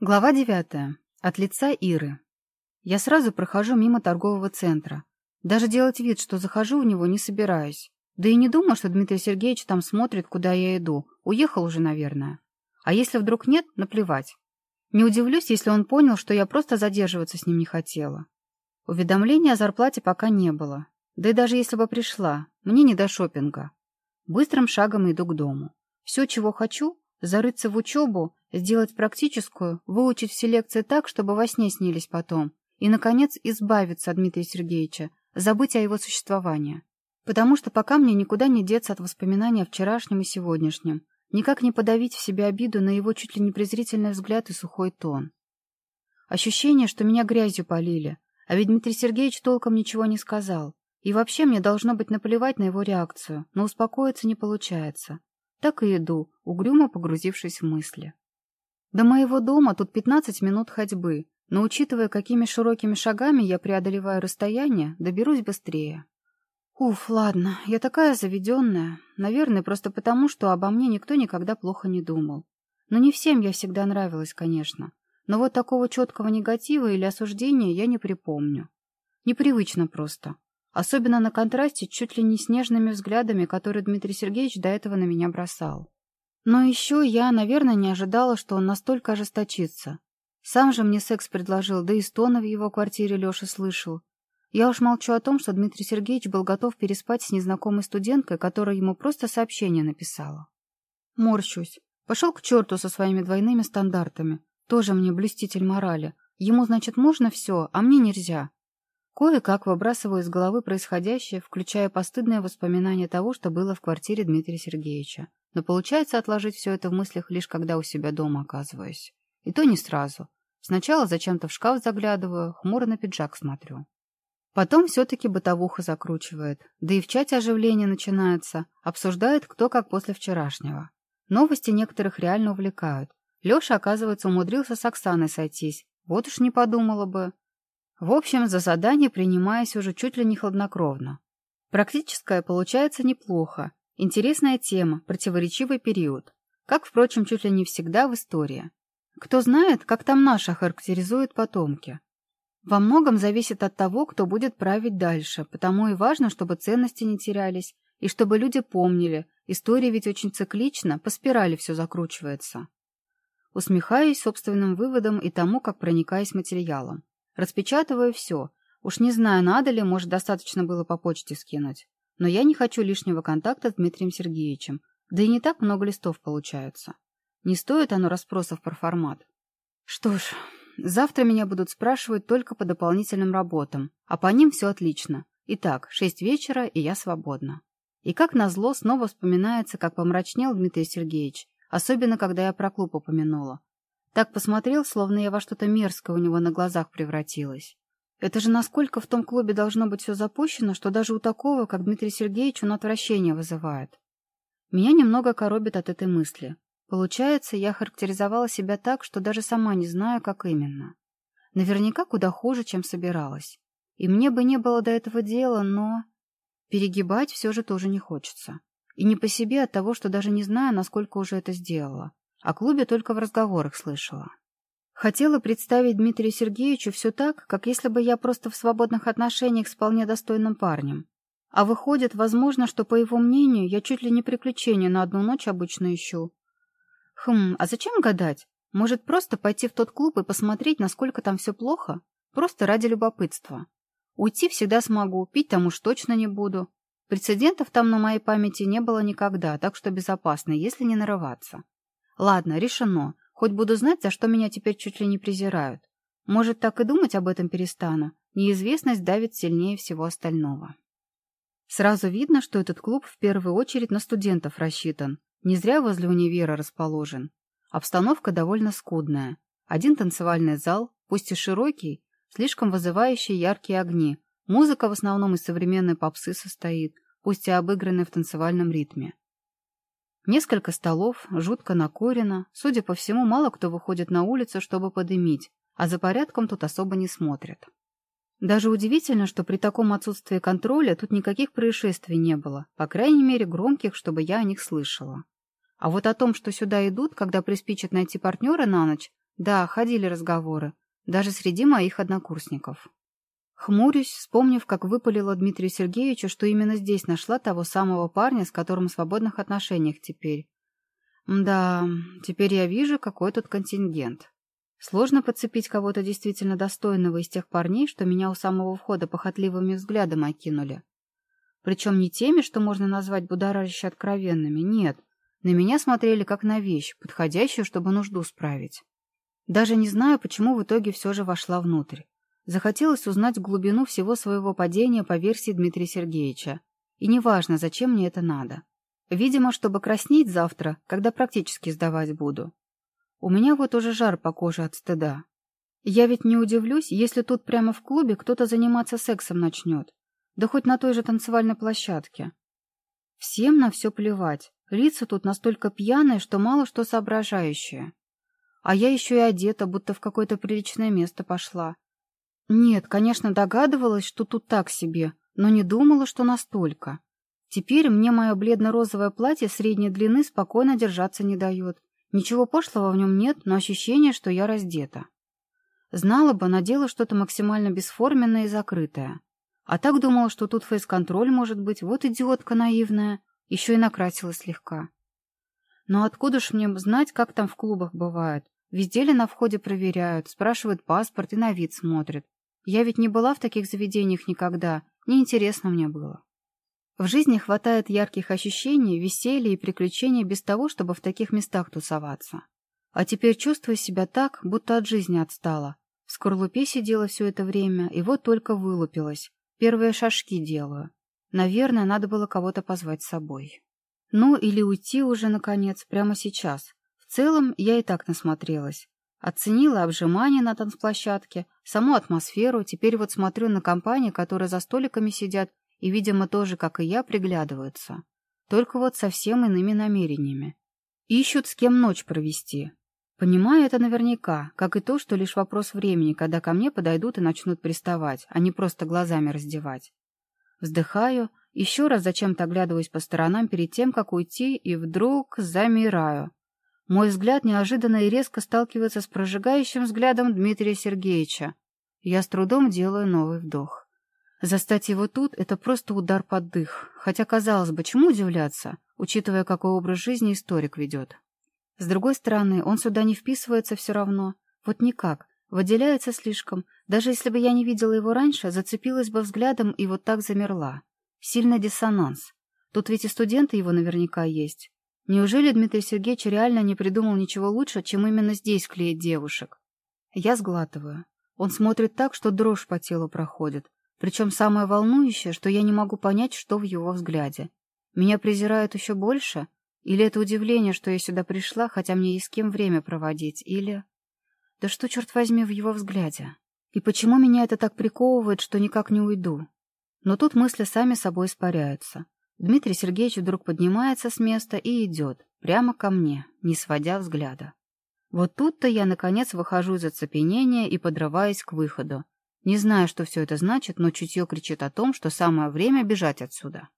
Глава девятая. От лица Иры. Я сразу прохожу мимо торгового центра. Даже делать вид, что захожу в него, не собираюсь. Да и не думаю, что Дмитрий Сергеевич там смотрит, куда я иду. Уехал уже, наверное. А если вдруг нет, наплевать. Не удивлюсь, если он понял, что я просто задерживаться с ним не хотела. Уведомления о зарплате пока не было. Да и даже если бы пришла, мне не до шопинга. Быстрым шагом иду к дому. Все, чего хочу, зарыться в учебу Сделать практическую, выучить все лекции так, чтобы во сне снились потом. И, наконец, избавиться от Дмитрия Сергеевича, забыть о его существовании. Потому что пока мне никуда не деться от воспоминаний о вчерашнем и сегодняшнем, никак не подавить в себе обиду на его чуть ли не презрительный взгляд и сухой тон. Ощущение, что меня грязью полили, а ведь Дмитрий Сергеевич толком ничего не сказал. И вообще мне должно быть наплевать на его реакцию, но успокоиться не получается. Так и иду, угрюмо погрузившись в мысли. До моего дома тут 15 минут ходьбы, но учитывая, какими широкими шагами я преодолеваю расстояние, доберусь быстрее. Уф, ладно, я такая заведенная. Наверное, просто потому, что обо мне никто никогда плохо не думал. Но не всем я всегда нравилась, конечно. Но вот такого четкого негатива или осуждения я не припомню. Непривычно просто. Особенно на контрасте чуть ли не с нежными взглядами, которые Дмитрий Сергеевич до этого на меня бросал. Но еще я, наверное, не ожидала, что он настолько ожесточится. Сам же мне секс предложил, да и стоны в его квартире Леша слышал. Я уж молчу о том, что Дмитрий Сергеевич был готов переспать с незнакомой студенткой, которая ему просто сообщение написала. Морщусь. Пошел к черту со своими двойными стандартами. Тоже мне блюститель морали. Ему, значит, можно все, а мне нельзя. Кое-как выбрасываю из головы происходящее, включая постыдное воспоминание того, что было в квартире Дмитрия Сергеевича. Но получается отложить все это в мыслях лишь когда у себя дома оказываюсь. И то не сразу. Сначала зачем-то в шкаф заглядываю, хмуро на пиджак смотрю. Потом все-таки бытовуха закручивает. Да и в чате оживление начинается. Обсуждает, кто как после вчерашнего. Новости некоторых реально увлекают. Леша, оказывается, умудрился с Оксаной сойтись. Вот уж не подумала бы. В общем, за задание принимаясь уже чуть ли не хладнокровно. Практическое получается неплохо, Интересная тема, противоречивый период. Как, впрочем, чуть ли не всегда в истории. Кто знает, как там наша характеризуют потомки. Во многом зависит от того, кто будет править дальше, потому и важно, чтобы ценности не терялись, и чтобы люди помнили, история ведь очень циклична, по спирали все закручивается. Усмехаюсь собственным выводом и тому, как проникаюсь материалом. Распечатываю все. Уж не знаю, надо ли, может, достаточно было по почте скинуть. Но я не хочу лишнего контакта с Дмитрием Сергеевичем. Да и не так много листов получается. Не стоит оно расспросов про формат. Что ж, завтра меня будут спрашивать только по дополнительным работам, а по ним все отлично. Итак, шесть вечера, и я свободна. И как назло снова вспоминается, как помрачнел Дмитрий Сергеевич, особенно когда я про клуб упомянула. Так посмотрел, словно я во что-то мерзкое у него на глазах превратилась. Это же насколько в том клубе должно быть все запущено, что даже у такого, как Дмитрий Сергеевич, он отвращение вызывает. Меня немного коробит от этой мысли. Получается, я характеризовала себя так, что даже сама не знаю, как именно. Наверняка куда хуже, чем собиралась. И мне бы не было до этого дела, но... Перегибать все же тоже не хочется. И не по себе от того, что даже не знаю, насколько уже это сделала. О клубе только в разговорах слышала. Хотела представить Дмитрию Сергеевичу все так, как если бы я просто в свободных отношениях с вполне достойным парнем. А выходит, возможно, что, по его мнению, я чуть ли не приключение на одну ночь обычно ищу. Хм, а зачем гадать? Может, просто пойти в тот клуб и посмотреть, насколько там все плохо? Просто ради любопытства. Уйти всегда смогу, пить там уж точно не буду. Прецедентов там на моей памяти не было никогда, так что безопасно, если не нарываться. Ладно, решено. Хоть буду знать, за что меня теперь чуть ли не презирают. Может, так и думать об этом перестану. Неизвестность давит сильнее всего остального. Сразу видно, что этот клуб в первую очередь на студентов рассчитан. Не зря возле универа расположен. Обстановка довольно скудная. Один танцевальный зал, пусть и широкий, слишком вызывающий яркие огни. Музыка в основном из современной попсы состоит, пусть и обыгранная в танцевальном ритме. Несколько столов, жутко накурено. Судя по всему, мало кто выходит на улицу, чтобы подымить, а за порядком тут особо не смотрят. Даже удивительно, что при таком отсутствии контроля тут никаких происшествий не было, по крайней мере громких, чтобы я о них слышала. А вот о том, что сюда идут, когда приспичат найти партнера на ночь, Да, ходили разговоры. Даже среди моих однокурсников. Хмурюсь, вспомнив, как выпалила Дмитрию Сергеевичу, что именно здесь нашла того самого парня, с которым в свободных отношениях теперь. Да, теперь я вижу, какой тут контингент. Сложно подцепить кого-то действительно достойного из тех парней, что меня у самого входа похотливыми взглядом окинули. Причем не теми, что можно назвать будоражаще откровенными, нет. На меня смотрели как на вещь, подходящую, чтобы нужду справить. Даже не знаю, почему в итоге все же вошла внутрь. Захотелось узнать глубину всего своего падения по версии Дмитрия Сергеевича. И неважно, зачем мне это надо. Видимо, чтобы краснеть завтра, когда практически сдавать буду. У меня вот уже жар по коже от стыда. Я ведь не удивлюсь, если тут прямо в клубе кто-то заниматься сексом начнет. Да хоть на той же танцевальной площадке. Всем на все плевать. Лица тут настолько пьяные, что мало что соображающие. А я еще и одета, будто в какое-то приличное место пошла. Нет, конечно, догадывалась, что тут так себе, но не думала, что настолько. Теперь мне мое бледно-розовое платье средней длины спокойно держаться не дает. Ничего пошлого в нем нет, но ощущение, что я раздета. Знала бы, надела что-то максимально бесформенное и закрытое. А так думала, что тут фейс-контроль может быть, вот идиотка наивная, еще и накрасила слегка. Но откуда ж мне знать, как там в клубах бывает? Везде ли на входе проверяют, спрашивают паспорт и на вид смотрят. Я ведь не была в таких заведениях никогда, неинтересно мне было. В жизни хватает ярких ощущений, веселья и приключений без того, чтобы в таких местах тусоваться. А теперь чувствую себя так, будто от жизни отстала. В скорлупе сидела все это время, и вот только вылупилась. Первые шажки делаю. Наверное, надо было кого-то позвать с собой. Ну, или уйти уже, наконец, прямо сейчас. В целом, я и так насмотрелась. Оценила обжимание на танцплощадке, саму атмосферу, теперь вот смотрю на компании, которые за столиками сидят и, видимо, тоже, как и я, приглядываются. Только вот совсем иными намерениями. Ищут, с кем ночь провести. Понимаю это наверняка, как и то, что лишь вопрос времени, когда ко мне подойдут и начнут приставать, а не просто глазами раздевать. Вздыхаю, еще раз зачем-то оглядываюсь по сторонам перед тем, как уйти, и вдруг замираю. Мой взгляд неожиданно и резко сталкивается с прожигающим взглядом Дмитрия Сергеевича. Я с трудом делаю новый вдох. Застать его тут — это просто удар под дых. Хотя, казалось бы, чему удивляться, учитывая, какой образ жизни историк ведет. С другой стороны, он сюда не вписывается все равно. Вот никак. Выделяется слишком. Даже если бы я не видела его раньше, зацепилась бы взглядом и вот так замерла. Сильный диссонанс. Тут ведь и студенты его наверняка есть. Неужели Дмитрий Сергеевич реально не придумал ничего лучше, чем именно здесь клеить девушек? Я сглатываю. Он смотрит так, что дрожь по телу проходит. Причем самое волнующее, что я не могу понять, что в его взгляде. Меня презирают еще больше? Или это удивление, что я сюда пришла, хотя мне есть с кем время проводить, или... Да что, черт возьми, в его взгляде? И почему меня это так приковывает, что никак не уйду? Но тут мысли сами собой испаряются. Дмитрий Сергеевич вдруг поднимается с места и идет, прямо ко мне, не сводя взгляда. Вот тут-то я, наконец, выхожу из оцепенения и подрываюсь к выходу. Не знаю, что все это значит, но чутье кричит о том, что самое время бежать отсюда.